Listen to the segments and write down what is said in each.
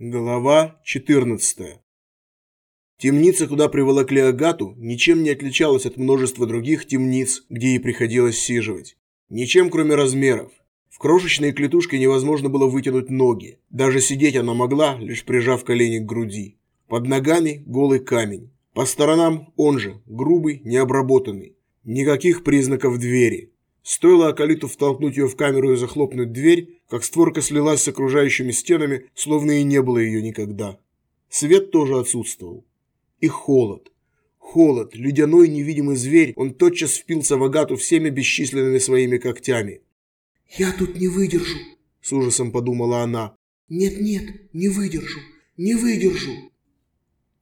Глава 14. Темница, куда приволокли Агату, ничем не отличалась от множества других темниц, где ей приходилось сиживать. Ничем, кроме размеров. В крошечной клетушке невозможно было вытянуть ноги. Даже сидеть она могла, лишь прижав колени к груди. Под ногами голый камень. По сторонам он же, грубый, необработанный. Никаких признаков двери. Стоило Акалиту втолкнуть ее в камеру и захлопнуть дверь, как створка слилась с окружающими стенами, словно и не было ее никогда. Свет тоже отсутствовал. И холод. Холод, ледяной невидимый зверь, он тотчас впился в Агату всеми бесчисленными своими когтями. «Я тут не выдержу», — с ужасом подумала она. «Нет-нет, не выдержу, не выдержу».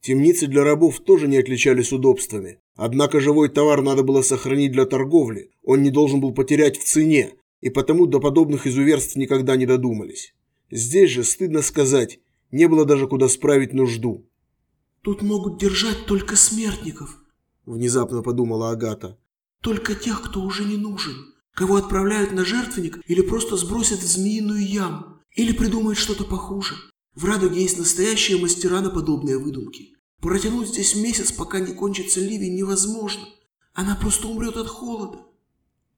Темницы для рабов тоже не отличались удобствами. Однако живой товар надо было сохранить для торговли, он не должен был потерять в цене, и потому до подобных изуверств никогда не додумались. Здесь же, стыдно сказать, не было даже куда справить нужду. «Тут могут держать только смертников», – внезапно подумала Агата. «Только тех, кто уже не нужен, кого отправляют на жертвенник или просто сбросят в змеиную яму, или придумают что-то похуже. В Радуге есть настоящие мастера на подобные выдумки. Протянуть здесь месяц, пока не кончится ливень, невозможно. Она просто умрет от холода.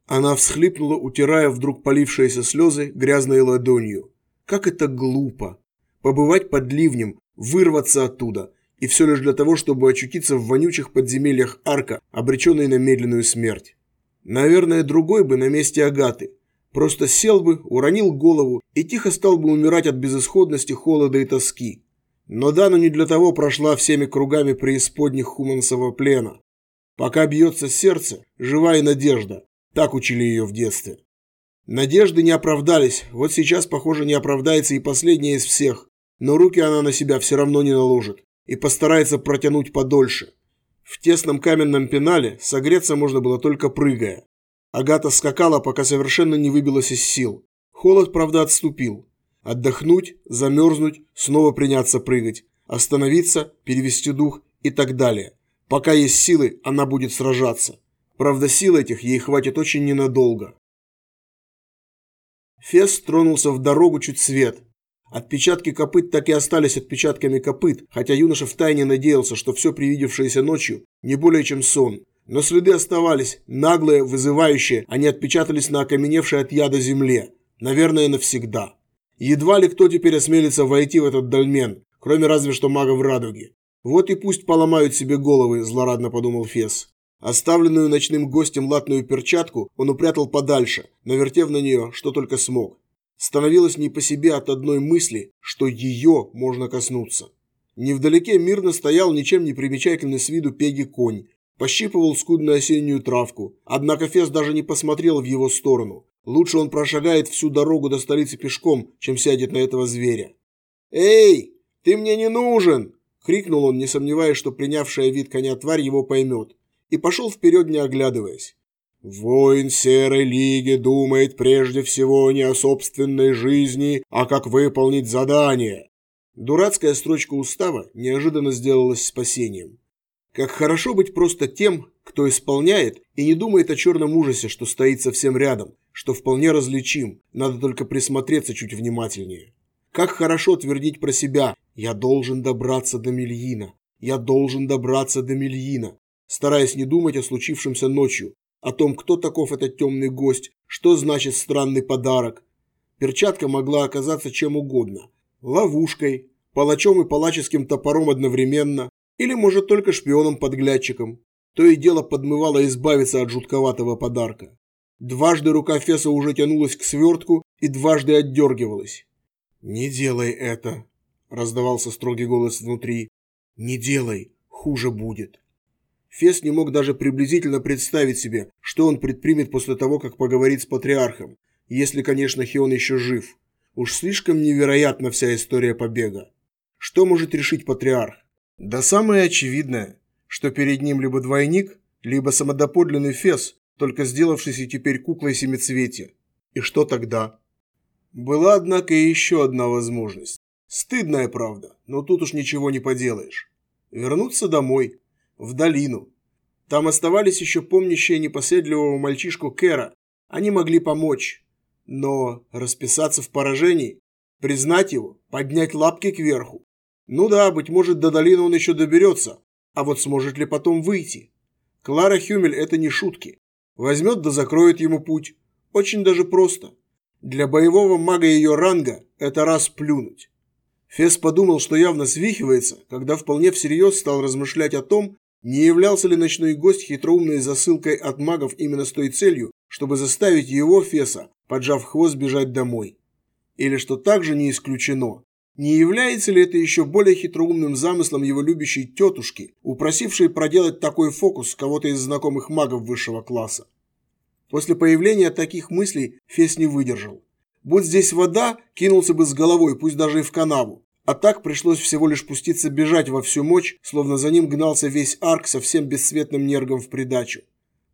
Она всхлипнула, утирая вдруг полившиеся слезы грязной ладонью. Как это глупо. Побывать под ливнем, вырваться оттуда. И все лишь для того, чтобы очутиться в вонючих подземельях арка, обреченной на медленную смерть. Наверное, другой бы на месте Агаты. Просто сел бы, уронил голову и тихо стал бы умирать от безысходности, холода и тоски. Но Дана не для того прошла всеми кругами преисподних хумансового плена. Пока бьется сердце, живая надежда. Так учили ее в детстве. Надежды не оправдались, вот сейчас, похоже, не оправдается и последняя из всех. Но руки она на себя все равно не наложит и постарается протянуть подольше. В тесном каменном пенале согреться можно было только прыгая. Агата скакала, пока совершенно не выбилась из сил. Холод, правда, отступил. Отдохнуть, замерзнуть, снова приняться прыгать, остановиться, перевести дух и так далее. Пока есть силы, она будет сражаться. Правда, сил этих ей хватит очень ненадолго. Фес тронулся в дорогу чуть свет. Отпечатки копыт так и остались отпечатками копыт, хотя юноша втайне надеялся, что все привидевшееся ночью не более чем сон. Но следы оставались, наглые, вызывающие, они отпечатались на окаменевшей от яда земле. Наверное, навсегда. Едва ли кто теперь осмелится войти в этот дольмен, кроме разве что магов радуги. Вот и пусть поломают себе головы, злорадно подумал Фес. Оставленную ночным гостем латную перчатку он упрятал подальше, навертев на нее, что только смог. Становилось не по себе от одной мысли, что ее можно коснуться. Невдалеке мирно стоял ничем не примечательный с виду пеги конь, пощипывал скудную осеннюю травку, однако Фес даже не посмотрел в его сторону, Лучше он прошагает всю дорогу до столицы пешком, чем сядет на этого зверя. «Эй, ты мне не нужен!» – крикнул он, не сомневаясь, что принявшая вид коня тварь его поймет, и пошел вперед, не оглядываясь. «Воин Серой Лиги думает прежде всего не о собственной жизни, а как выполнить задание». Дурацкая строчка устава неожиданно сделалась спасением. Как хорошо быть просто тем, кто исполняет и не думает о черном ужасе, что стоит совсем рядом, что вполне различим, надо только присмотреться чуть внимательнее. Как хорошо твердить про себя «я должен добраться до Мельина», «я должен добраться до Мельина», стараясь не думать о случившемся ночью, о том, кто таков этот темный гость, что значит странный подарок. Перчатка могла оказаться чем угодно – ловушкой, палачом и палаческим топором одновременно, или, может, только шпионом-подглядчиком. То и дело подмывало избавиться от жутковатого подарка. Дважды рука Феса уже тянулась к свертку и дважды отдергивалась. «Не делай это!» – раздавался строгий голос внутри. «Не делай, хуже будет!» Фес не мог даже приблизительно представить себе, что он предпримет после того, как поговорит с патриархом, если, конечно, Хион еще жив. Уж слишком невероятна вся история побега. Что может решить патриарх? Да самое очевидное, что перед ним либо двойник, либо самодоподлинный Фес, только сделавшийся теперь куклой семицветия. И что тогда? Была, однако, и еще одна возможность. Стыдная правда, но тут уж ничего не поделаешь. Вернуться домой, в долину. Там оставались еще помнящие непоседливого мальчишку Кэра. Они могли помочь. Но расписаться в поражении Признать его, поднять лапки кверху. Ну да, быть может, до долины он еще доберется, а вот сможет ли потом выйти? Клара Хюмель – это не шутки. Возьмет да закроет ему путь. Очень даже просто. Для боевого мага ее ранга это раз плюнуть. Фес подумал, что явно свихивается, когда вполне всерьез стал размышлять о том, не являлся ли ночной гость хитроумной засылкой от магов именно с той целью, чтобы заставить его, Феса, поджав хвост, бежать домой. Или что также не исключено, не является ли это еще более хитроумным замыслом его любящей тетушки, упросившей проделать такой фокус кого-то из знакомых магов высшего класса? После появления таких мыслей Фес не выдержал. Будь здесь вода, кинулся бы с головой, пусть даже и в канаву. А так пришлось всего лишь пуститься бежать во всю мощь, словно за ним гнался весь арк со всем бесцветным нергом в придачу.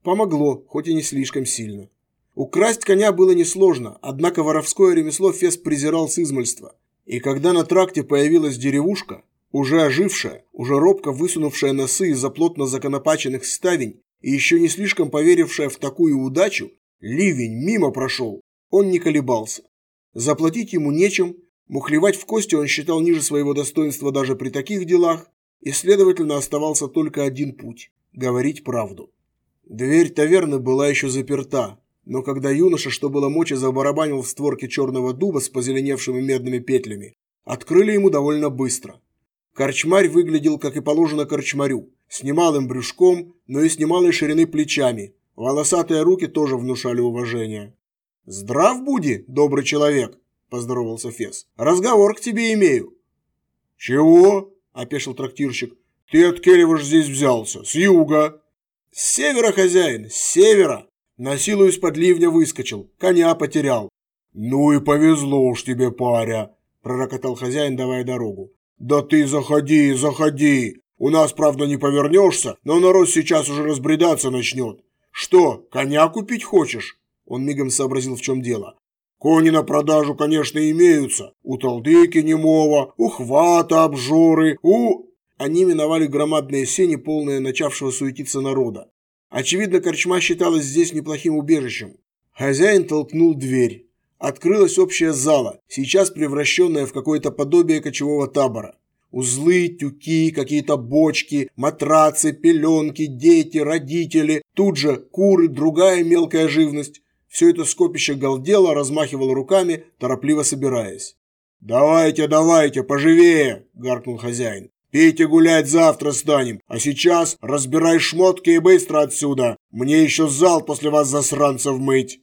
Помогло, хоть и не слишком сильно. Украсть коня было несложно, однако воровское ремесло Фес презирал с измольства. И когда на тракте появилась деревушка, уже ожившая, уже робко высунувшая носы из-за плотно законопаченных ставень и еще не слишком поверившая в такую удачу, ливень мимо прошел, он не колебался. Заплатить ему нечем, мухлевать в кости он считал ниже своего достоинства даже при таких делах, и, следовательно, оставался только один путь – говорить правду. Дверь таверны была еще заперта, но когда юноша, что было мочи, забарабанил в створке черного дуба с позеленевшими медными петлями, открыли ему довольно быстро. Корчмарь выглядел, как и положено корчмарю, с немалым брюшком, но и с немалой ширины плечами. Волосатые руки тоже внушали уважение. «Здрав буди, добрый человек!» – поздоровался Фес. «Разговор к тебе имею». «Чего?» – опешил трактирщик. «Ты от Келеваш здесь взялся? С юга?» «С севера, хозяин, с севера!» На силу из-под ливня выскочил, коня потерял. «Ну и повезло уж тебе, паря!» – пророкотал хозяин, давая дорогу. «Да ты заходи, заходи! У нас, правда, не повернешься, но народ сейчас уже разбредаться начнет. Что, коня купить хочешь?» Он мигом сообразил, в чем дело. «Кони на продажу, конечно, имеются. У Талдыки немого, у Хвата обжоры, у...» Они миновали громадные сени, полные начавшего суетиться народа. Очевидно, корчма считалась здесь неплохим убежищем. Хозяин толкнул дверь. Открылась общая зала, сейчас превращенная в какое-то подобие кочевого табора. Узлы, тюки, какие-то бочки, матрацы, пеленки, дети, родители, тут же куры, другая мелкая живность. Все это скопище галдело, размахивало руками, торопливо собираясь. «Давайте, давайте, поживее!» – гаркнул хозяин. Пейте гулять завтра станем, а сейчас разбирай шмотки и быстро отсюда. Мне еще зал после вас засранцев мыть».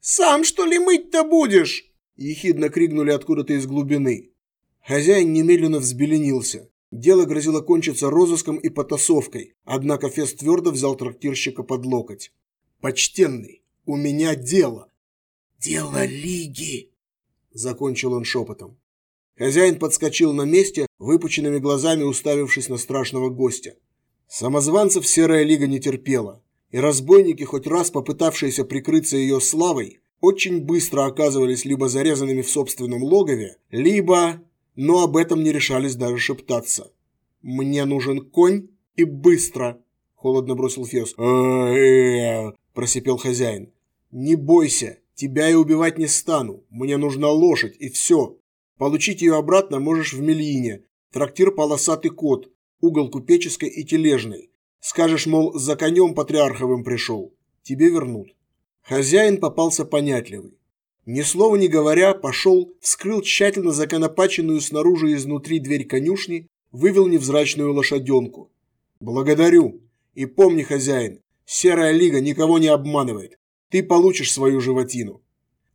«Сам, что ли, мыть-то будешь?» – ехидно крикнули откуда-то из глубины. Хозяин немедленно взбеленился. Дело грозило кончиться розыском и потасовкой, однако Фест твердо взял трактирщика под локоть. «Почтенный, у меня дело». «Дело Лиги», – закончил он шепотом. Хозяин подскочил на месте, выпученными глазами уставившись на страшного гостя. Самозванцев Серая Лига не терпела, и разбойники, хоть раз попытавшиеся прикрыться ее славой, очень быстро оказывались либо зарезанными в собственном логове, либо... Но об этом не решались даже шептаться. «Мне нужен конь и быстро!» – холодно бросил Фес. Просипел хозяин. «Не бойся, тебя и убивать не стану. Мне нужна лошадь, и все. Получить ее обратно можешь в Мельине. Трактир «Полосатый кот», угол купеческой и тележной. Скажешь, мол, за конем патриарховым пришел. Тебе вернут. Хозяин попался понятливый. Ни слова не говоря, пошел, вскрыл тщательно законопаченную снаружи и изнутри дверь конюшни, вывел невзрачную лошаденку. «Благодарю. И помни, хозяин, серая лига никого не обманывает. Ты получишь свою животину».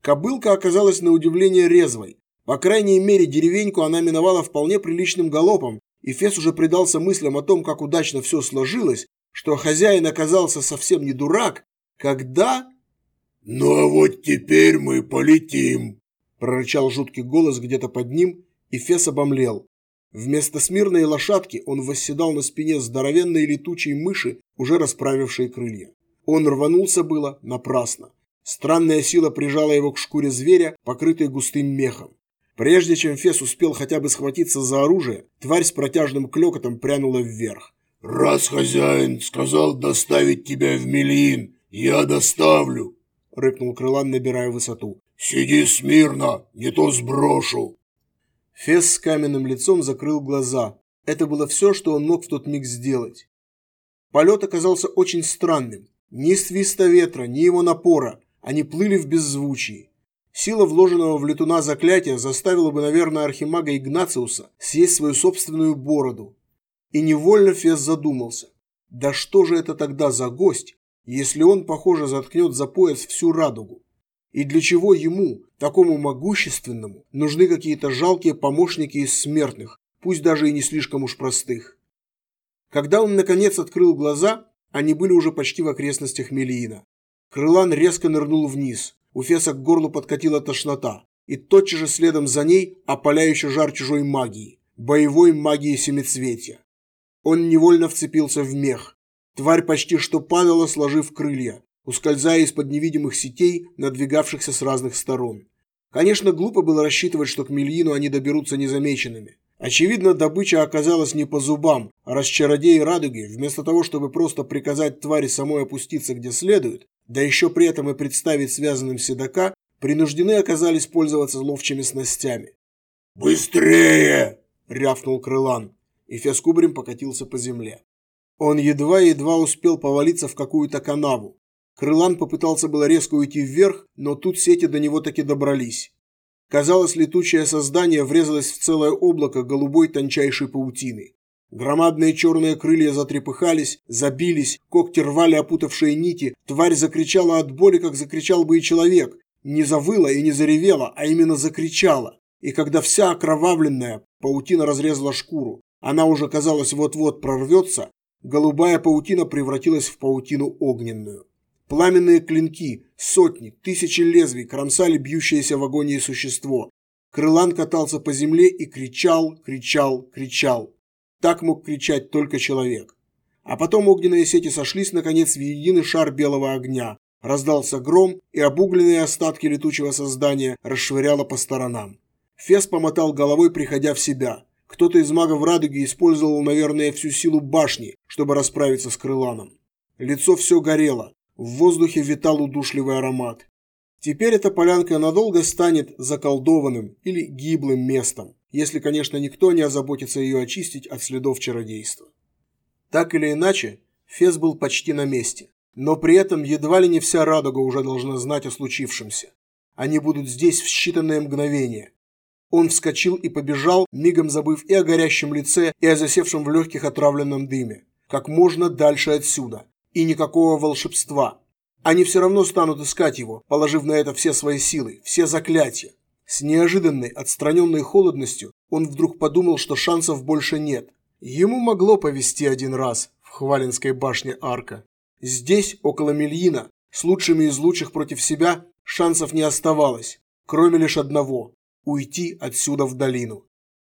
Кобылка оказалась на удивление резвой, по крайней мере, деревеньку она миновала вполне приличным галопом, и Фес уже предался мыслям о том, как удачно все сложилось, что хозяин оказался совсем не дурак, когда... «Ну а вот теперь мы полетим!» прорычал жуткий голос где-то под ним, и Фес обомлел. Вместо смирной лошадки он восседал на спине здоровенной летучей мыши, уже расправившей крылья. Он рванулся было напрасно. Странная сила прижала его к шкуре зверя, покрытой густым мехом. Прежде чем Фес успел хотя бы схватиться за оружие, тварь с протяжным клёкотом прянула вверх. «Раз хозяин сказал доставить тебя в Мелин, я доставлю!» — рыкнул Крылан, набирая высоту. «Сиди смирно, не то сброшу!» Фес с каменным лицом закрыл глаза. Это было все, что он мог в тот миг сделать. Полет оказался очень странным. Ни свиста ветра, ни его напора. Они плыли в беззвучии. Сила вложенного в летуна заклятия заставила бы, наверное, архимага Игнациуса съесть свою собственную бороду. И невольно Фес задумался. Да что же это тогда за гость, если он, похоже, заткнет за пояс всю радугу? И для чего ему, такому могущественному, нужны какие-то жалкие помощники из смертных, пусть даже и не слишком уж простых? Когда он, наконец, открыл глаза, они были уже почти в окрестностях Мелиина. Крылан резко нырнул вниз. У Феса к горлу подкатила тошнота. И тотчас же следом за ней опаляющий жар чужой магии. Боевой магии семицветия. Он невольно вцепился в мех. Тварь почти что падала, сложив крылья, ускользая из-под невидимых сетей, надвигавшихся с разных сторон. Конечно, глупо было рассчитывать, что к Мельину они доберутся незамеченными. Очевидно, добыча оказалась не по зубам, а раз чародеи радуги, вместо того, чтобы просто приказать твари самой опуститься где следует, да еще при этом и представить связанным седока, принуждены оказались пользоваться ловчими снастями. «Быстрее!» – рявкнул Крылан, и Фескубрим покатился по земле. Он едва-едва успел повалиться в какую-то канаву. Крылан попытался было резко уйти вверх, но тут сети до него таки добрались. Казалось, летучее создание врезалось в целое облако голубой тончайшей паутины. Громадные черные крылья затрепыхались, забились, когти рвали опутавшие нити, тварь закричала от боли, как закричал бы и человек. Не завыла и не заревела, а именно закричала. И когда вся окровавленная паутина разрезала шкуру, она уже, казалось, вот-вот прорвется, голубая паутина превратилась в паутину огненную. Пламенные клинки, сотни, тысячи лезвий кромсали бьющееся в агонии существо. Крылан катался по земле и кричал, кричал, кричал. Так мог кричать только человек. А потом огненные сети сошлись, наконец, в единый шар белого огня. Раздался гром, и обугленные остатки летучего создания расшвыряло по сторонам. Фес помотал головой, приходя в себя. Кто-то из магов радуги использовал, наверное, всю силу башни, чтобы расправиться с крыланом. Лицо все горело, в воздухе витал удушливый аромат. Теперь эта полянка надолго станет заколдованным или гиблым местом, если, конечно, никто не озаботится ее очистить от следов чародейства. Так или иначе, Фес был почти на месте, но при этом едва ли не вся радуга уже должна знать о случившемся. Они будут здесь в считанные мгновения. Он вскочил и побежал, мигом забыв и о горящем лице, и о засевшем в легких отравленном дыме. Как можно дальше отсюда, и никакого волшебства. Они все равно станут искать его, положив на это все свои силы, все заклятия. С неожиданной, отстраненной холодностью он вдруг подумал, что шансов больше нет. Ему могло повести один раз в Хвалинской башне Арка. Здесь, около Мельина, с лучшими из лучших против себя, шансов не оставалось, кроме лишь одного – уйти отсюда в долину.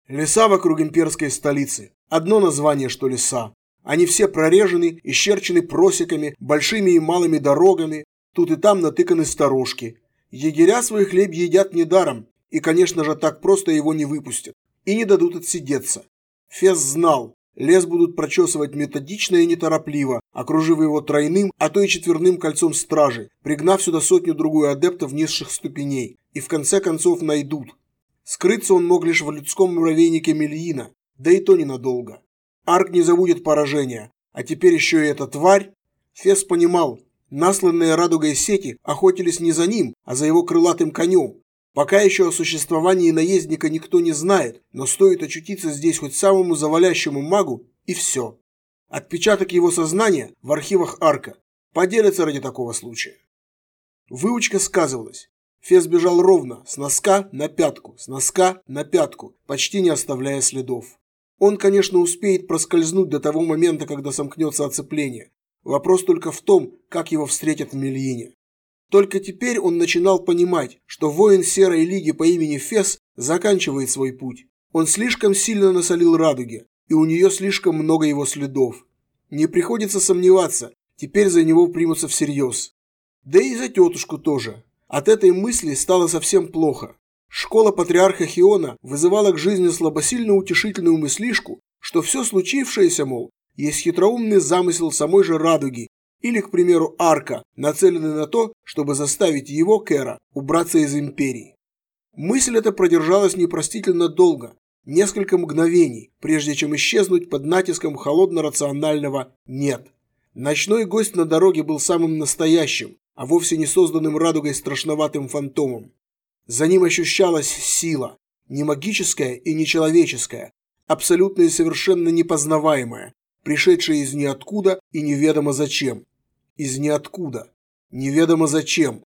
Леса вокруг имперской столицы. Одно название, что леса. Они все прорежены, исчерчены просеками, большими и малыми дорогами, тут и там натыканы сторожки. Егеря свой хлеб едят недаром, и, конечно же, так просто его не выпустят. И не дадут отсидеться. Фес знал, лес будут прочесывать методично и неторопливо, окружив его тройным, а то и четверным кольцом стражи, пригнав сюда сотню-другую адептов низших ступеней, и в конце концов найдут. Скрыться он мог лишь в людском муравейнике Мельина, да и то ненадолго. Арк не забудет поражения. А теперь еще и эта тварь. Фес понимал, насланные радугой сети охотились не за ним, а за его крылатым конем. Пока еще о существовании наездника никто не знает, но стоит очутиться здесь хоть самому завалящему магу, и все. Отпечаток его сознания в архивах Арка поделится ради такого случая. Выучка сказывалась. Фес бежал ровно, с носка на пятку, с носка на пятку, почти не оставляя следов. Он, конечно, успеет проскользнуть до того момента, когда сомкнется оцепление. Вопрос только в том, как его встретят в Мельине. Только теперь он начинал понимать, что воин Серой Лиги по имени Фес заканчивает свой путь. Он слишком сильно насолил радуге, и у нее слишком много его следов. Не приходится сомневаться, теперь за него примутся всерьез. Да и за тетушку тоже. От этой мысли стало совсем плохо. Школа патриарха Хиона вызывала к жизни слабосильно утешительную мыслишку, что все случившееся, мол, есть хитроумный замысел самой же Радуги или, к примеру, Арка, нацеленный на то, чтобы заставить его, Кэра, убраться из Империи. Мысль эта продержалась непростительно долго, несколько мгновений, прежде чем исчезнуть под натиском холодно-рационального «нет». Ночной гость на дороге был самым настоящим, а вовсе не созданным радугой страшноватым фантомом. За ним ощущалась сила, не магическая и не человеческая, абсолютно и совершенно непознаваемая, пришедшая из ниоткуда и неведомо зачем. Из ниоткуда. Неведомо зачем.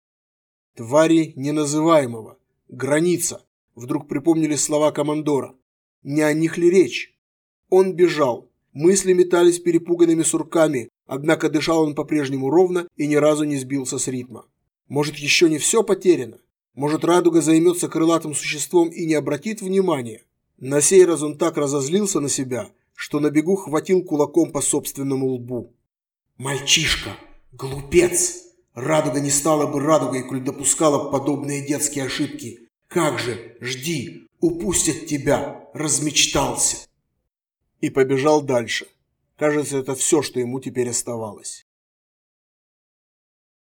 Твари неназываемого. Граница. Вдруг припомнили слова командора. Не о них ли речь? Он бежал. Мысли метались перепуганными сурками, однако дышал он по-прежнему ровно и ни разу не сбился с ритма. Может, еще не все потеряно? Может, радуга займется крылатым существом и не обратит внимания? На сей раз он так разозлился на себя, что на бегу хватил кулаком по собственному лбу. «Мальчишка! Глупец! Радуга не стала бы радугой, коль допускала подобные детские ошибки. Как же, жди, упустят тебя, размечтался!» И побежал дальше. Кажется, это все, что ему теперь оставалось.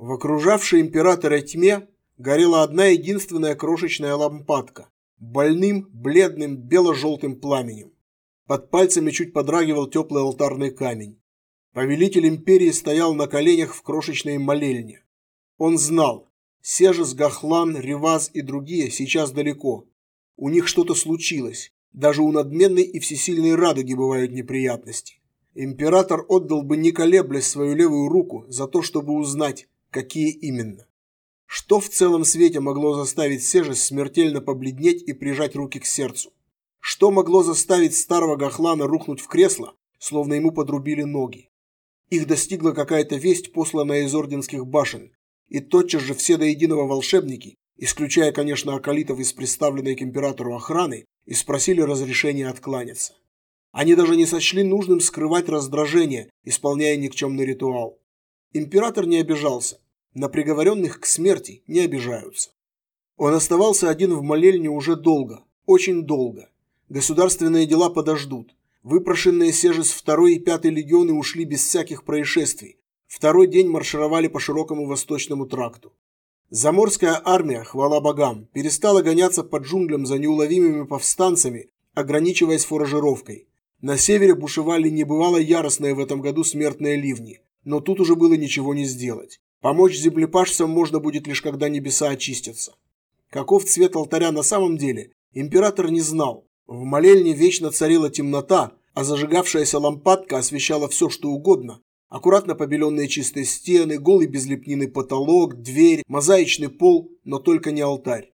В окружавшей императора тьме горела одна единственная крошечная лампадка, больным, бледным, бело-желтым пламенем. Под пальцами чуть подрагивал теплый алтарный камень. Повелитель империи стоял на коленях в крошечной молельне. Он знал, Сежес, Гахлан, Реваз и другие сейчас далеко. У них что-то случилось. Даже у надменной и всесильной радуги бывают неприятности. Император отдал бы не колеблясь свою левую руку за то, чтобы узнать, какие именно. Что в целом свете могло заставить Сежес смертельно побледнеть и прижать руки к сердцу? Что могло заставить старого Гахлана рухнуть в кресло, словно ему подрубили ноги? Их достигла какая-то весть, посланная из орденских башен, и тотчас же все до единого волшебники, исключая, конечно, акалитов из представленной к императору охраны, и спросили разрешения откланяться. Они даже не сочли нужным скрывать раздражение, исполняя никчемный ритуал. Император не обижался, на приговоренных к смерти не обижаются. Он оставался один в молельне уже долго, очень долго. Государственные дела подождут. Выпрошенные Сежес второй и пятый легионы ушли без всяких происшествий. Второй день маршировали по широкому восточному тракту. Заморская армия, хвала богам, перестала гоняться под джунглям за неуловимыми повстанцами, ограничиваясь фуражировкой. На севере бушевали небывало яростные в этом году смертные ливни, но тут уже было ничего не сделать. Помочь землепашцам можно будет лишь когда небеса очистятся. Каков цвет алтаря на самом деле, император не знал. В молельне вечно царила темнота, а зажигавшаяся лампадка освещала все, что угодно. Аккуратно побеленные чистые стены, голый безлепнины потолок, дверь, мозаичный пол, но только не алтарь.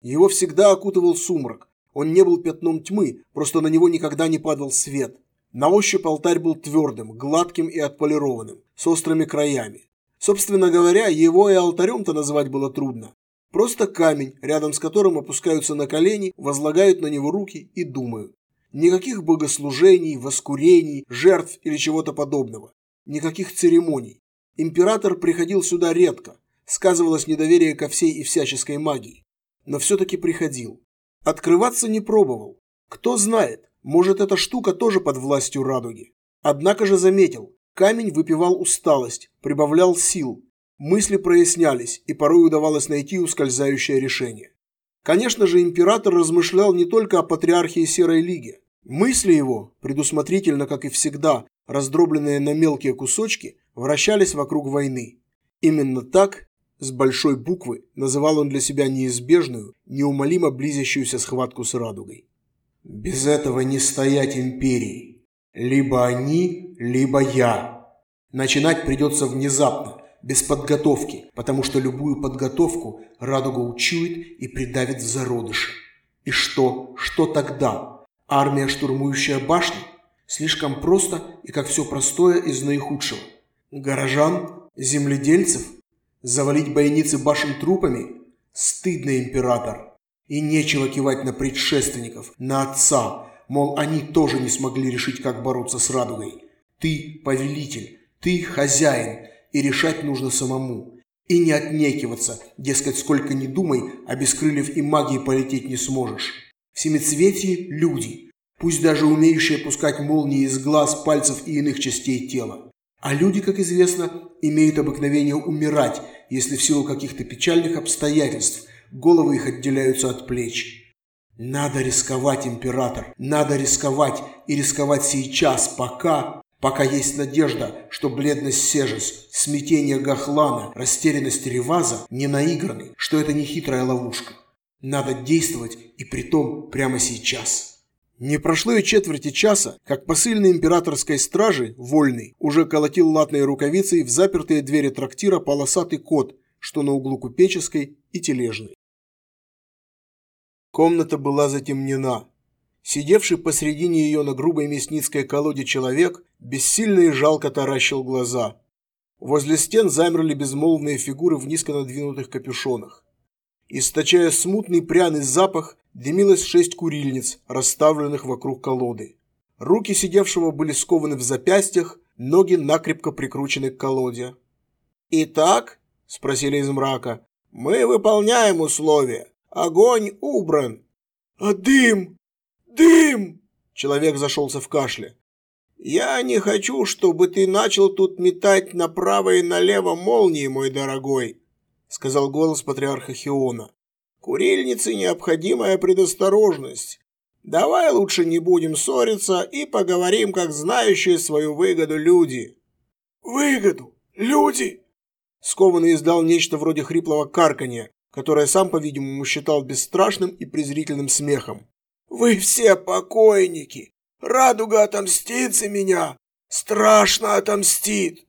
Его всегда окутывал сумрак. Он не был пятном тьмы, просто на него никогда не падал свет. На ощупь алтарь был твердым, гладким и отполированным, с острыми краями. Собственно говоря, его и алтарем-то назвать было трудно. Просто камень, рядом с которым опускаются на колени, возлагают на него руки и думают. Никаких богослужений, воскурений, жертв или чего-то подобного. Никаких церемоний. Император приходил сюда редко. Сказывалось недоверие ко всей и всяческой магии. Но все-таки приходил. Открываться не пробовал. Кто знает, может эта штука тоже под властью радуги. Однако же заметил, Камень выпивал усталость, прибавлял сил. Мысли прояснялись, и порой удавалось найти ускользающее решение. Конечно же, император размышлял не только о патриархии Серой Лиги. Мысли его, предусмотрительно, как и всегда, раздробленные на мелкие кусочки, вращались вокруг войны. Именно так, с большой буквы, называл он для себя неизбежную, неумолимо близящуюся схватку с радугой. «Без этого не стоять империи», либо они, либо я. Начинать придется внезапно, без подготовки, потому что любую подготовку радуга учует и придавит в зародыше. И что? Что тогда? Армия, штурмующая башни? Слишком просто и как все простое из наихудшего. Горожан? Земледельцев? Завалить бойницы башен трупами? Стыдно, император. И нечего кивать на предшественников, на отца, Мол, они тоже не смогли решить, как бороться с радугой. Ты повелитель, ты хозяин, и решать нужно самому. И не отнекиваться, дескать, сколько ни думай, а без крыльев и магии полететь не сможешь. В семицветии – люди, пусть даже умеющие пускать молнии из глаз, пальцев и иных частей тела. А люди, как известно, имеют обыкновение умирать, если в силу каких-то печальных обстоятельств головы их отделяются от плеч. Надо рисковать, император, надо рисковать и рисковать сейчас, пока, пока есть надежда, что бледность Сежес, смятение Гахлана, растерянность Реваза не наиграны, что это не хитрая ловушка. Надо действовать и притом прямо сейчас. Не прошло и четверти часа, как посыльный императорской стражи, вольный, уже колотил латной рукавицей в запертые двери трактира полосатый кот, что на углу Купеческой и Тележной. Комната была затемнена. Сидевший посредине ее на грубой мясницкой колоде человек бессильно и жалко таращил глаза. Возле стен замерли безмолвные фигуры в низко надвинутых капюшонах. Источая смутный пряный запах, дымилось шесть курильниц, расставленных вокруг колоды. Руки сидевшего были скованы в запястьях, ноги накрепко прикручены к колоде. «Итак?» – спросили из мрака. «Мы выполняем условия. Огонь убран». «А дым? Дым!» Человек зашелся в кашле. «Я не хочу, чтобы ты начал тут метать направо и налево молнии, мой дорогой сказал голос патриарха Хиона. Курильнице необходимая предосторожность. Давай лучше не будем ссориться и поговорим, как знающие свою выгоду люди. Выгоду? Люди? Скованный издал нечто вроде хриплого карканья, которое сам, по-видимому, считал бесстрашным и презрительным смехом. Вы все покойники. Радуга отомстит за меня. Страшно отомстит.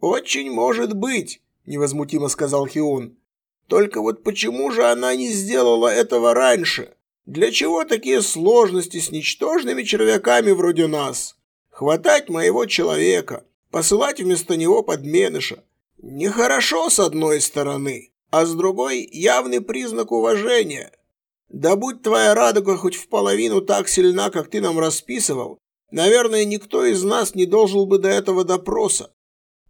Очень может быть, невозмутимо сказал Хион. Только вот почему же она не сделала этого раньше? Для чего такие сложности с ничтожными червяками вроде нас? Хватать моего человека, посылать вместо него подменыша. Нехорошо с одной стороны, а с другой явный признак уважения. Да будь твоя радуга хоть в половину так сильна, как ты нам расписывал, наверное, никто из нас не должен бы до этого допроса.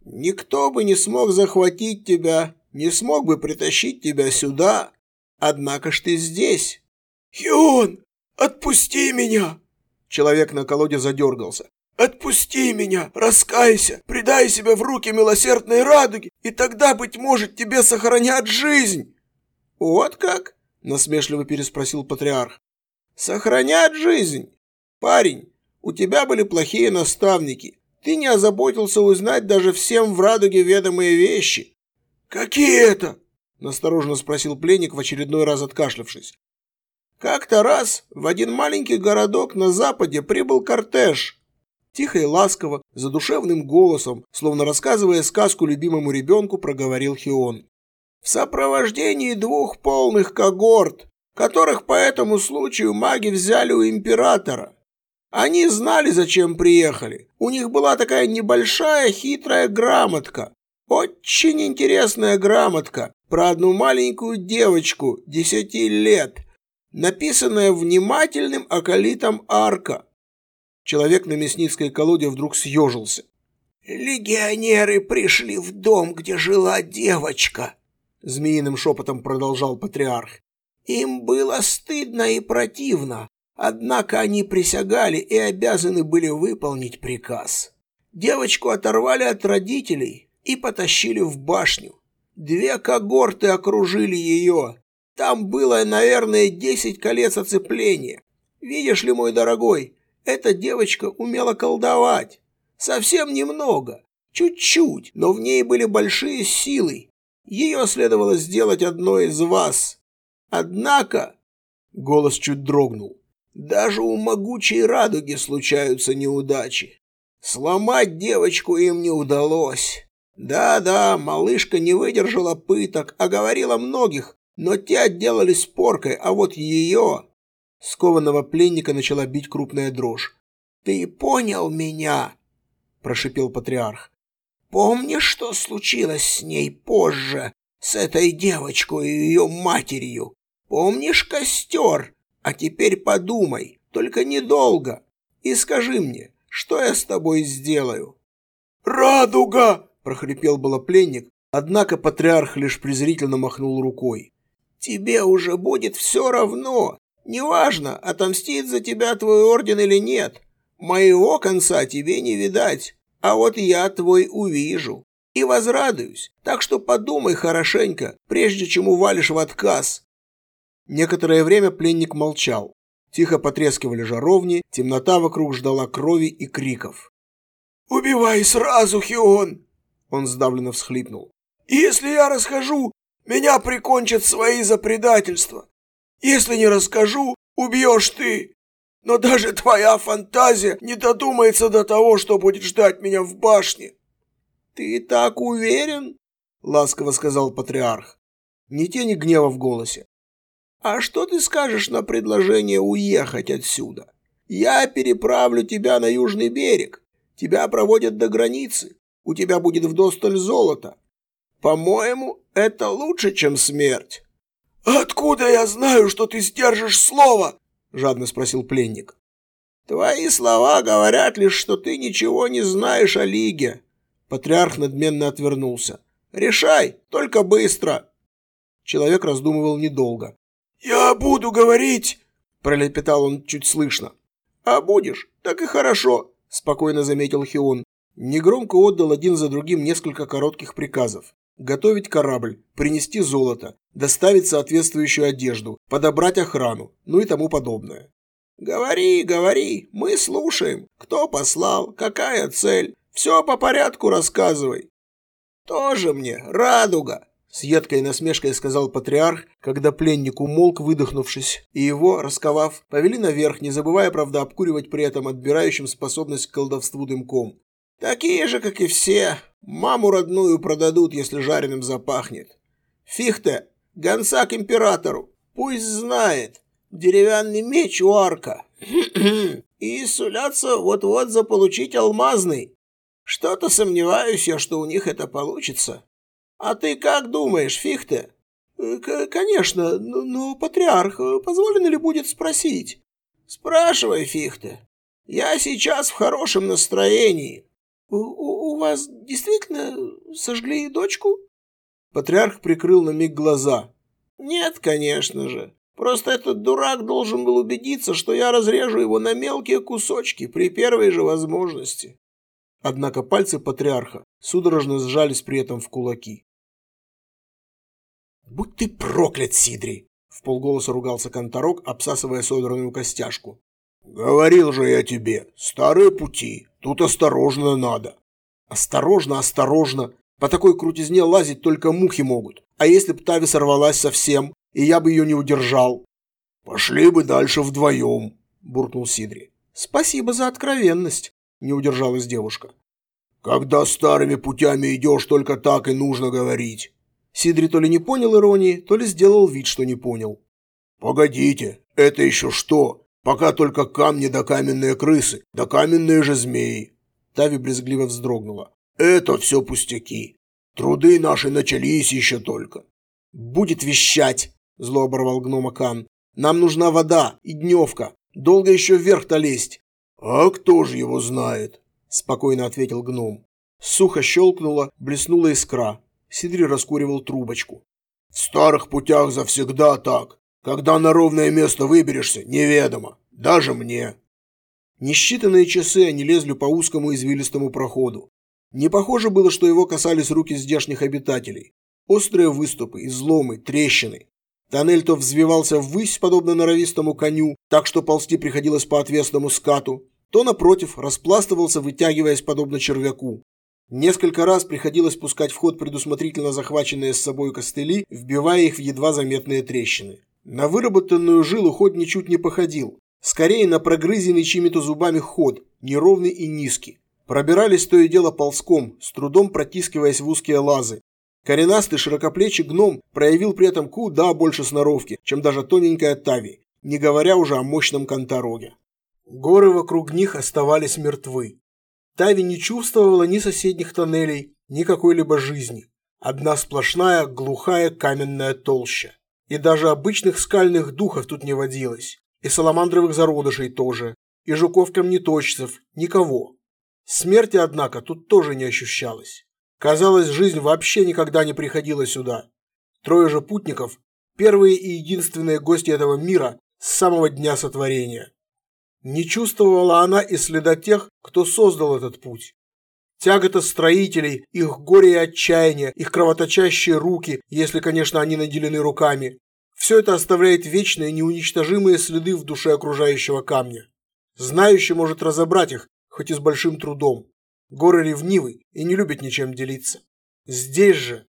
Никто бы не смог захватить тебя, не смог бы притащить тебя сюда. Однако ж ты здесь. Хион, отпусти меня. Человек на колоде задергался. Отпусти меня, раскайся, предай себя в руки милосердной радуги, и тогда, быть может, тебе сохранят жизнь. Вот как? Насмешливо переспросил патриарх. Сохранят жизнь? Парень, у тебя были плохие наставники, ты не озаботился узнать даже всем в радуге ведомые вещи. Какие это? Настороженно спросил пленник, в очередной раз откашлявшись. Как-то раз в один маленький городок на западе прибыл кортеж. Тихо и ласково, задушевным голосом, словно рассказывая сказку любимому ребенку, проговорил Хион. В сопровождении двух полных когорт, которых по этому случаю маги взяли у императора. Они знали, зачем приехали. У них была такая небольшая хитрая грамотка. Очень интересная грамотка про одну маленькую девочку десяти лет, написанная внимательным акалитом арка. Человек на мясницкой колоде вдруг съежился. «Легионеры пришли в дом, где жила девочка», — змеиным шепотом продолжал патриарх. «Им было стыдно и противно, Однако они присягали и обязаны были выполнить приказ. Девочку оторвали от родителей и потащили в башню. Две когорты окружили ее. Там было, наверное, десять колец оцепления. Видишь ли, мой дорогой, эта девочка умела колдовать. Совсем немного, чуть-чуть, но в ней были большие силы. Ее следовало сделать одной из вас. Однако... Голос чуть дрогнул. Даже у могучей радуги случаются неудачи. Сломать девочку им не удалось. Да-да, малышка не выдержала пыток, а говорила многих, но те отделались поркой, а вот ее... Скованного пленника начала бить крупная дрожь. «Ты понял меня?» – прошипел патриарх. «Помнишь, что случилось с ней позже, с этой девочкой и ее матерью? Помнишь костер, а теперь подумай, только недолго, и скажи мне, что я с тобой сделаю?» «Радуга!» – прохрипел было пленник, однако патриарх лишь презрительно махнул рукой. «Тебе уже будет все равно. Неважно, отомстит за тебя твой орден или нет. Моего конца тебе не видать, а вот я твой увижу. и возрадуюсь, так что подумай хорошенько, прежде чем увалишь в отказ». Некоторое время пленник молчал. Тихо потрескивали жаровни, темнота вокруг ждала крови и криков. «Убивай сразу, Хион!» Он сдавленно всхлипнул. «Если я расскажу, меня прикончат свои за предательство. Если не расскажу, убьешь ты. Но даже твоя фантазия не додумается до того, что будет ждать меня в башне». «Ты так уверен?» — ласково сказал патриарх. Ни тени гнева в голосе. «А что ты скажешь на предложение уехать отсюда? Я переправлю тебя на южный берег. Тебя проводят до границы. У тебя будет вдосталь золота. По-моему, это лучше, чем смерть». «Откуда я знаю, что ты сдержишь слово?» – жадно спросил пленник. «Твои слова говорят лишь, что ты ничего не знаешь о Лиге». Патриарх надменно отвернулся. «Решай, только быстро!» Человек раздумывал недолго. «Я буду говорить!» – пролепетал он чуть слышно. «А будешь? Так и хорошо!» – спокойно заметил Хион. Негромко отдал один за другим несколько коротких приказов готовить корабль, принести золото, доставить соответствующую одежду, подобрать охрану, ну и тому подобное. «Говори, говори, мы слушаем. Кто послал, какая цель, все по порядку рассказывай». «Тоже мне, радуга», — с едкой насмешкой сказал патриарх, когда пленник умолк, выдохнувшись, и его, расковав, повели наверх, не забывая, правда, обкуривать при этом отбирающим способность к колдовству дымком. «Такие же, как и все, Маму родную продадут, если жареным запахнет. Фихте, гонца к императору. Пусть знает. Деревянный меч у арка. И сулятся вот-вот заполучить алмазный. Что-то сомневаюсь я, что у них это получится. А ты как думаешь, Фихте? К конечно, но, патриарх, позволено ли будет спросить? Спрашивай, Фихте. Я сейчас в хорошем настроении. У, у вас действительно сожгли дочку? Патриарх прикрыл на миг глаза. Нет, конечно же. Просто этот дурак должен был убедиться, что я разрежу его на мелкие кусочки при первой же возможности. Однако пальцы патриарха судорожно сжались при этом в кулаки. «Будь ты проклят, Сидри!» — в полголоса ругался Конторок, обсасывая содранную костяшку. «Говорил же я тебе, старые пути, тут осторожно надо». «Осторожно, осторожно. По такой крутизне лазить только мухи могут. А если б Тави сорвалась совсем, и я бы ее не удержал?» «Пошли бы дальше вдвоем», – буркнул Сидри. «Спасибо за откровенность», – не удержалась девушка. «Когда старыми путями идешь, только так и нужно говорить». Сидри то ли не понял иронии, то ли сделал вид, что не понял. «Погодите, это еще что? Пока только камни да каменные крысы, да каменные же змеи. Тави брезгливо вздрогнула. Это все пустяки. Труды наши начались еще только. Будет вещать, зло оборвал гнома Кан. Нам нужна вода и дневка. Долго еще вверх-то лезть. А кто же его знает? Спокойно ответил гном. Сухо щелкнуло, блеснула искра. Сидри раскуривал трубочку. В старых путях завсегда так. Когда на ровное место выберешься, неведомо. Даже мне. Несчитанные часы они лезли по узкому извилистому проходу. Не похоже было, что его касались руки здешних обитателей. Острые выступы, изломы, трещины. Тоннель то взвивался ввысь, подобно норовистому коню, так что ползти приходилось по отвесному скату, то, напротив, распластывался, вытягиваясь, подобно червяку. Несколько раз приходилось пускать в ход предусмотрительно захваченные с собой костыли, вбивая их в едва заметные трещины. На выработанную жилу ход ничуть не походил. Скорее на прогрызенный чьими-то зубами ход, неровный и низкий. Пробирались то и дело ползком, с трудом протискиваясь в узкие лазы. Коренастый широкоплечий гном проявил при этом куда больше сноровки, чем даже тоненькая Тави, не говоря уже о мощном контороге. Горы вокруг них оставались мертвы. Тави не чувствовала ни соседних тоннелей, ни какой-либо жизни. Одна сплошная, глухая каменная толща. И даже обычных скальных духов тут не водилось. И саламандровых зародышей тоже. И жуков-камнеточцев. Никого. Смерти, однако, тут тоже не ощущалось. Казалось, жизнь вообще никогда не приходила сюда. Трое же путников – первые и единственные гости этого мира с самого дня сотворения. Не чувствовала она и следа тех, кто создал этот путь. Тягота строителей, их горе и отчаяние, их кровоточащие руки, если, конечно, они наделены руками. Все это оставляет вечные, неуничтожимые следы в душе окружающего камня. Знающий может разобрать их, хоть и с большим трудом. Горы ревнивы и не любят ничем делиться. Здесь же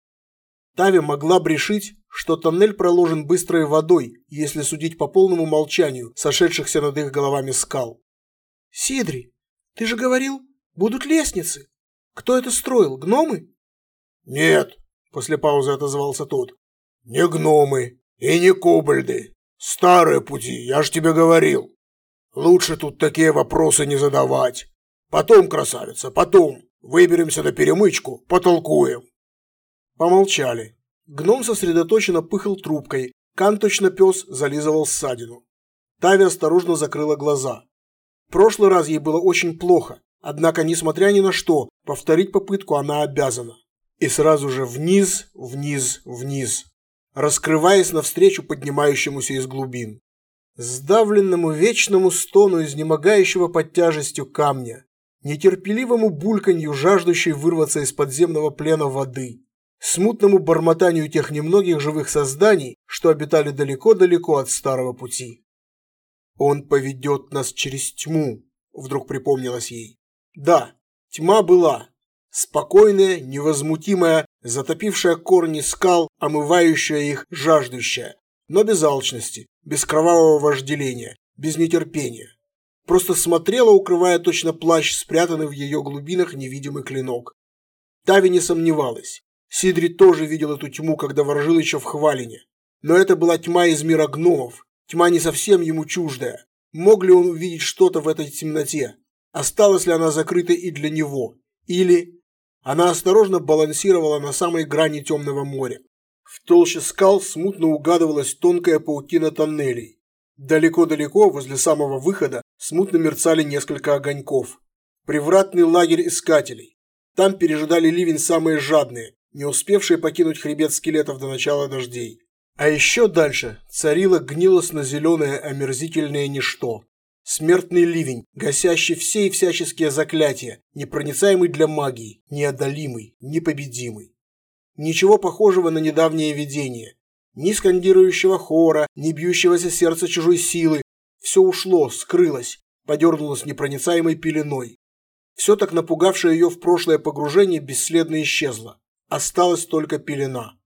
Тави могла бы решить, что тоннель проложен быстрой водой, если судить по полному молчанию сошедшихся над их головами скал. «Сидри, ты же говорил, будут лестницы. Кто это строил, гномы?» «Нет», – после паузы отозвался тот. «Не гномы и не кобальды. Старые пути, я ж тебе говорил. Лучше тут такие вопросы не задавать. Потом, красавица, потом. Выберемся на перемычку, потолкуем». Помолчали. Гном сосредоточенно пыхал трубкой, Кан точно пес зализывал ссадину. Тави осторожно закрыла глаза. В прошлый раз ей было очень плохо, однако, несмотря ни на что, повторить попытку она обязана. И сразу же вниз, вниз, вниз, раскрываясь навстречу поднимающемуся из глубин. Сдавленному вечному стону изнемогающего под тяжестью камня, нетерпеливому бульканью, жаждущей вырваться из подземного плена воды, смутному бормотанию тех немногих живых созданий, что обитали далеко-далеко от старого пути. «Он поведет нас через тьму», — вдруг припомнилось ей. Да, тьма была, спокойная, невозмутимая, затопившая корни скал, омывающая их, жаждущая, но без алчности, без кровавого вожделения, без нетерпения. Просто смотрела, укрывая точно плащ, спрятанный в ее глубинах невидимый клинок. Тави не сомневалась. Сидри тоже видел эту тьму, когда ворожил еще в Хвалине. Но это была тьма из мира гномов, тьма не совсем ему чуждая. Мог ли он увидеть что-то в этой темноте? Осталась ли она закрытой и для него? Или... Она осторожно балансировала на самой грани темного моря. В толще скал смутно угадывалась тонкая паутина тоннелей. Далеко-далеко, возле самого выхода, смутно мерцали несколько огоньков. Привратный лагерь искателей. Там пережидали ливень самые жадные, не успевшие покинуть хребет скелетов до начала дождей. А еще дальше царило гнилостно-зеленое омерзительное ничто. Смертный ливень, гасящий все и всяческие заклятия, непроницаемый для магии, неодолимый, непобедимый. Ничего похожего на недавнее видение. Ни скандирующего хора, ни бьющегося сердца чужой силы. Все ушло, скрылось, подернулось непроницаемой пеленой. Все так напугавшее ее в прошлое погружение бесследно исчезло. Осталась только пелена.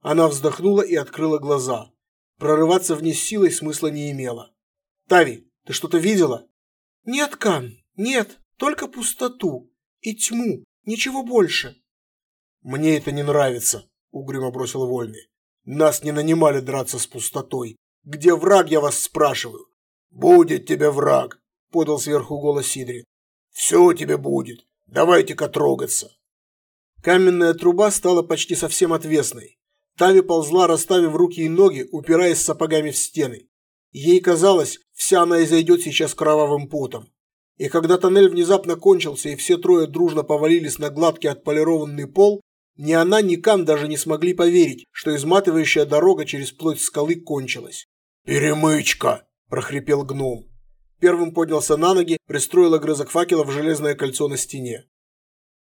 Она вздохнула и открыла глаза. Прорываться вниз силой смысла не имело. «Тави, ты что-то видела?» «Нет, Кан, нет, только пустоту и тьму, ничего больше». «Мне это не нравится», — угрюмо бросил Вольный. «Нас не нанимали драться с пустотой. Где враг, я вас спрашиваю?» «Будет тебе враг», — подал сверху голос Сидри. «Все тебе будет. Давайте-ка трогаться». Каменная труба стала почти совсем отвесной. Тави ползла, расставив руки и ноги, упираясь сапогами в стены. Ей казалось, вся она изойдет сейчас кровавым потом. И когда тоннель внезапно кончился и все трое дружно повалились на гладкий отполированный пол, ни она, ни Кан даже не смогли поверить, что изматывающая дорога через плоть скалы кончилась. «Перемычка!» – прохрипел гном. Первым поднялся на ноги, пристроил огрызок факела в железное кольцо на стене.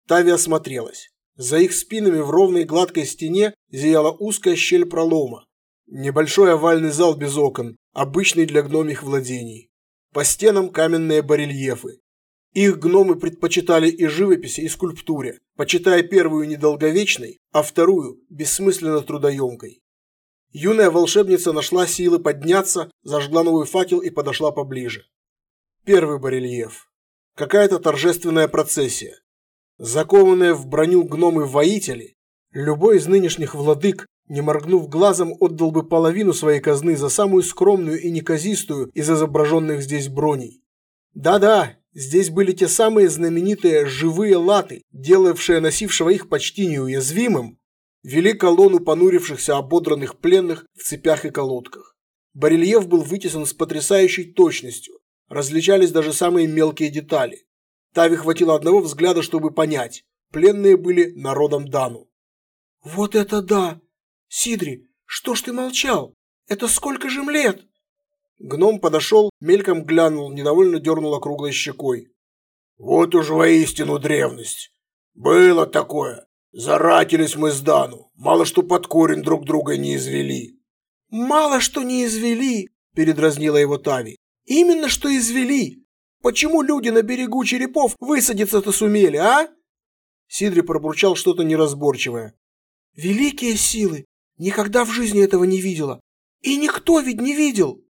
Тави осмотрелась. За их спинами в ровной гладкой стене зияла узкая щель пролома. Небольшой овальный зал без окон, обычный для гномих владений. По стенам каменные барельефы. Их гномы предпочитали и живописи, и скульптуре, почитая первую недолговечной, а вторую бессмысленно трудоемкой. Юная волшебница нашла силы подняться, зажгла новый факел и подошла поближе. Первый барельеф. Какая-то торжественная процессия. Закованные в броню гномы-воители, любой из нынешних владык, не моргнув глазом, отдал бы половину своей казны за самую скромную и неказистую из изображенных здесь броней. Да-да, здесь были те самые знаменитые живые латы, делавшие носившего их почти неуязвимым, вели колонну понурившихся ободранных пленных в цепях и колодках. Барельеф был вытесан с потрясающей точностью, различались даже самые мелкие детали. Тави хватило одного взгляда, чтобы понять. Пленные были народом Дану. «Вот это да! Сидри, что ж ты молчал? Это сколько же им лет?» Гном подошел, мельком глянул, недовольно дернул округлой щекой. «Вот уж воистину древность. Было такое. Заратились мы с Дану. Мало что под корень друг друга не извели. Мало что не извели, передразнила его Тави. Именно что извели. Почему люди на берегу черепов высадиться-то сумели, а? Сидри пробурчал что-то неразборчивое. Великие силы! Никогда в жизни этого не видела. И никто ведь не видел.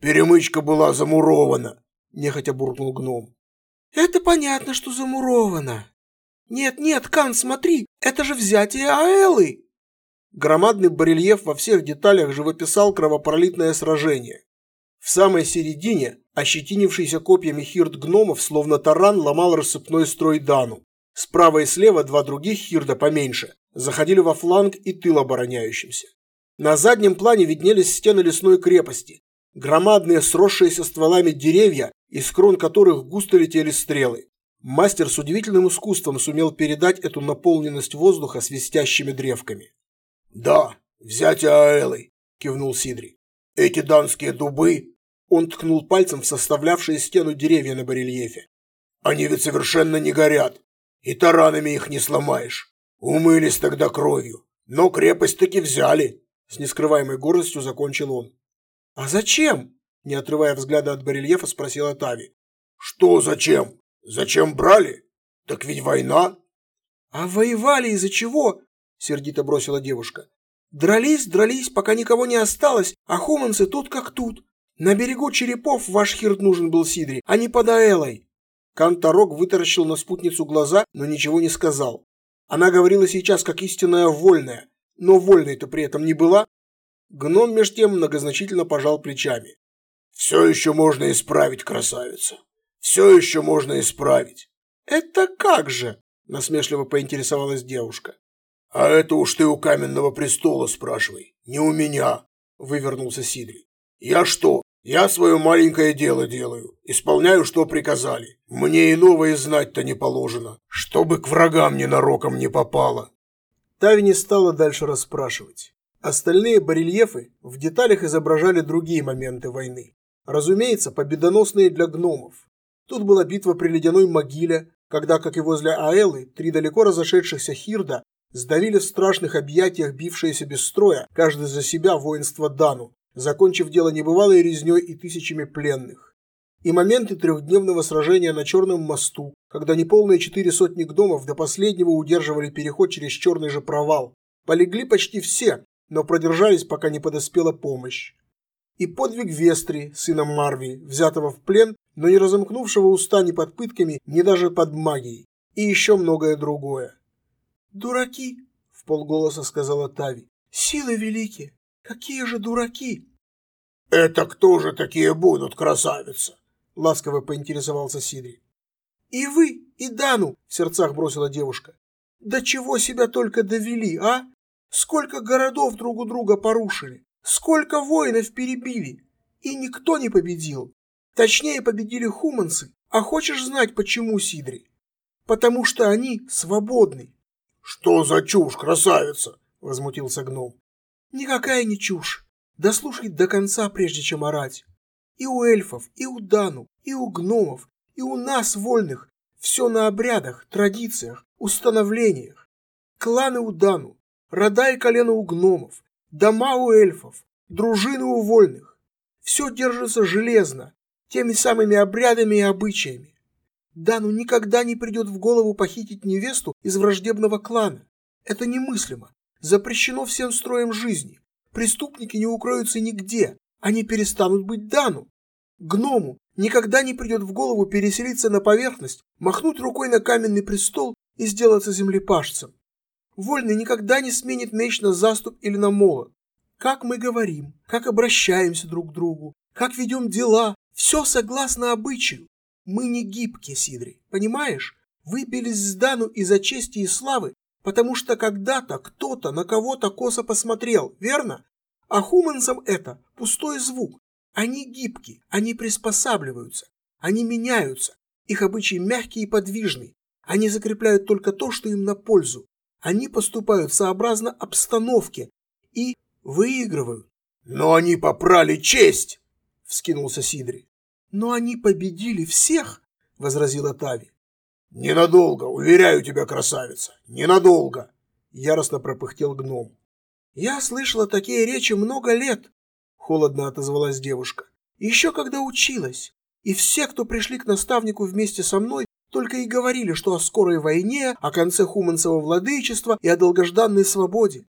Перемычка была замурована, нехотя буркнул гном. Это понятно, что замурована. Нет, нет, Кан, смотри, это же взятие Аэлы. Громадный барельеф во всех деталях живописал кровопролитное сражение. В самой середине ощетинившийся копьями хирд гномов, словно таран, ломал рассыпной строй Дану. Справа и слева два других хирда поменьше заходили во фланг и тыл обороняющимся. На заднем плане виднелись стены лесной крепости, громадные сросшиеся стволами деревья, из крон которых густо летели стрелы. Мастер с удивительным искусством сумел передать эту наполненность воздуха свистящими древками. «Да, взятие Аэлой», – кивнул Сидри. «Эти данские дубы...» Он ткнул пальцем в составлявшие стену деревья на барельефе. «Они ведь совершенно не горят. И таранами их не сломаешь. Умылись тогда кровью, но крепость таки взяли. С нескрываемой гордостью закончил он. А зачем? Не отрывая взгляда от барельефа, спросила Тави. Что зачем? Зачем брали? Так ведь война. А воевали из-за чего? Сердито бросила девушка. Дрались, дрались, пока никого не осталось, а хуманцы тут как тут. На берегу черепов ваш хирт нужен был Сидри, а не под Аэлой. Канторог вытаращил на спутницу глаза, но ничего не сказал. Она говорила сейчас как истинная вольная, но вольной-то при этом не была. Гном меж тем многозначительно пожал плечами. «Все еще можно исправить, красавица. Все еще можно исправить». «Это как же?» – насмешливо поинтересовалась девушка. «А это уж ты у каменного престола спрашивай, не у меня», – вывернулся Сидри. «Я что, я свое маленькое дело делаю, исполняю, что приказали. Мне и знать-то не положено, чтобы к врагам ненароком не попало. Тави не стала дальше расспрашивать. Остальные барельефы в деталях изображали другие моменты войны. Разумеется, победоносные для гномов. Тут была битва при ледяной могиле, когда, как и возле Аэлы, три далеко разошедшихся Хирда сдавили в страшных объятиях бившиеся без строя, каждый за себя воинство Дану, закончив дело небывалой резней и тысячами пленных. И моменты трехдневного сражения на Черном мосту, когда неполные четыре сотни гномов до последнего удерживали переход через черный же провал. Полегли почти все, но продержались, пока не подоспела помощь. И подвиг Вестри, сына Марви, взятого в плен, но не разомкнувшего уста ни под пытками, ни даже под магией. И еще многое другое. «Дураки!» – в полголоса сказала Тави. «Силы великие! Какие же дураки!» «Это кто же такие будут, красавица?» – ласково поинтересовался Сидри. «И вы, и Дану!» – в сердцах бросила девушка. «До чего себя только довели, а? Сколько городов друг у друга порушили, сколько воинов перебили, и никто не победил. Точнее, победили хуманцы. А хочешь знать, почему, Сидри? Потому что они свободны». «Что за чушь, красавица?» – возмутился гном. «Никакая не чушь. Дослушай до конца, прежде чем орать. И у эльфов, и у Дану, и у гномов, и у нас, вольных, все на обрядах, традициях, установлениях. Кланы у Дану, рода и колено у гномов, дома у эльфов, дружины у вольных. Все держится железно, теми самыми обрядами и обычаями. Дану никогда не придет в голову похитить невесту из враждебного клана. Это немыслимо. Запрещено всем строем жизни. Преступники не укроются нигде, они перестанут быть Дану. Гному никогда не придет в голову переселиться на поверхность, махнуть рукой на каменный престол и сделаться землепашцем. Вольный никогда не сменит меч на заступ или на молот. Как мы говорим, как обращаемся друг к другу, как ведем дела, все согласно обычаю. Мы не гибкие, Сидри, понимаешь? Выбились с Дану из-за чести и славы, потому что когда-то кто-то на кого-то косо посмотрел, верно? А хуманцам это пустой звук. Они гибкие, они приспосабливаются, они меняются. Их обычаи мягкие и подвижные. Они закрепляют только то, что им на пользу. Они поступают сообразно обстановке и выигрывают. Но они попрали честь, вскинулся Сидри. Но они победили всех, возразила Тави. Ненадолго, уверяю тебя, красавица, ненадолго, яростно пропыхтел гном. Я слышала такие речи много лет, холодно отозвалась девушка. Еще когда училась. И все, кто пришли к наставнику вместе со мной, только и говорили, что о скорой войне, о конце хуманцевого владычества и о долгожданной свободе.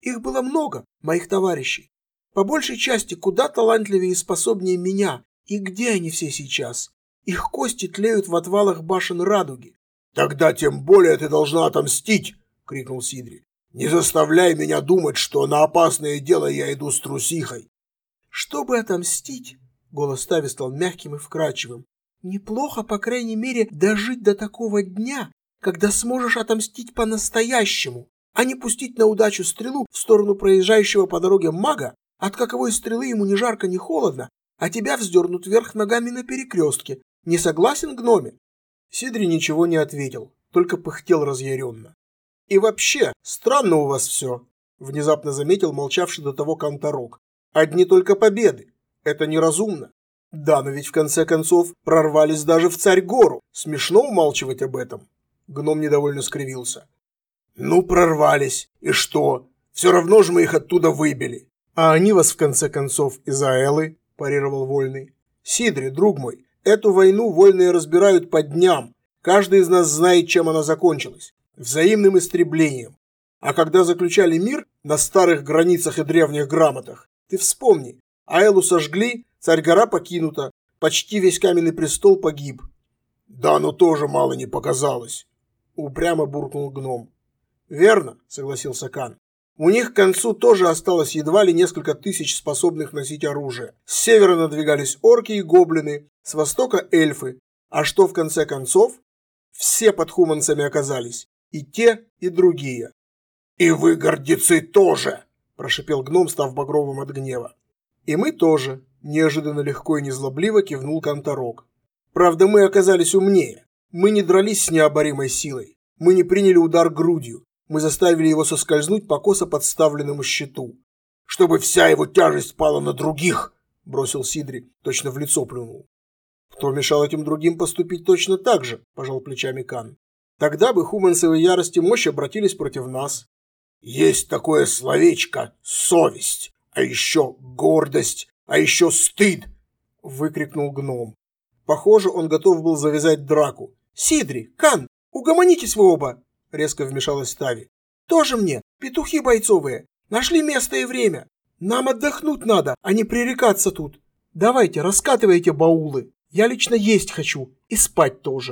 Их было много, моих товарищей. По большей части куда талантливее и способнее меня. И где они все сейчас? Их кости тлеют в отвалах башен радуги. Тогда тем более ты должна отомстить, крикнул Сидри. Не заставляй меня думать, что на опасное дело я иду с трусихой. Чтобы отомстить, голос Тави стал мягким и вкрадчивым. Неплохо, по крайней мере, дожить до такого дня, когда сможешь отомстить по-настоящему, а не пустить на удачу стрелу в сторону проезжающего по дороге мага, от каковой стрелы ему ни жарко, ни холодно, а тебя вздернут вверх ногами на перекрестке. Не согласен, гноме? Сидри ничего не ответил, только пыхтел разъяренно. И вообще, странно у вас все, внезапно заметил молчавший до того Конторок. Одни только победы. Это неразумно. Да, но ведь в конце концов прорвались даже в Царь-гору. Смешно умалчивать об этом. Гном недовольно скривился. Ну, прорвались. И что? Все равно же мы их оттуда выбили. А они вас в конце концов из Аэлы, парировал Вольный. Сидри, друг мой, эту войну вольные разбирают по дням. Каждый из нас знает, чем она закончилась. Взаимным истреблением. А когда заключали мир на старых границах и древних грамотах, ты вспомни, Аэлу сожгли, Царь-гора покинута, почти весь каменный престол погиб. Да, но тоже мало не показалось. Упрямо буркнул гном. Верно, согласился Кан. У них к концу тоже осталось едва ли несколько тысяч способных носить оружие. С севера надвигались орки и гоблины, с востока эльфы. А что в конце концов? Все под хуманцами оказались. И те, и другие. «И вы, гордецы, тоже!» – прошипел гном, став багровым от гнева. «И мы тоже», Неожиданно легко и незлобливо кивнул Конторок. Правда, мы оказались умнее. Мы не дрались с необоримой силой. Мы не приняли удар грудью. Мы заставили его соскользнуть по косо подставленному щиту. Чтобы вся его тяжесть пала на других, бросил Сидри, точно в лицо плюнул. Кто мешал этим другим поступить точно так же, пожал плечами Кан. Тогда бы хуманцевы ярости мощь обратились против нас. Есть такое словечко совесть, а еще гордость а еще стыд!» – выкрикнул гном. Похоже, он готов был завязать драку. «Сидри, Кан, угомонитесь вы оба!» – резко вмешалась Тави. «Тоже мне, петухи бойцовые, нашли место и время. Нам отдохнуть надо, а не пререкаться тут. Давайте, раскатывайте баулы. Я лично есть хочу и спать тоже».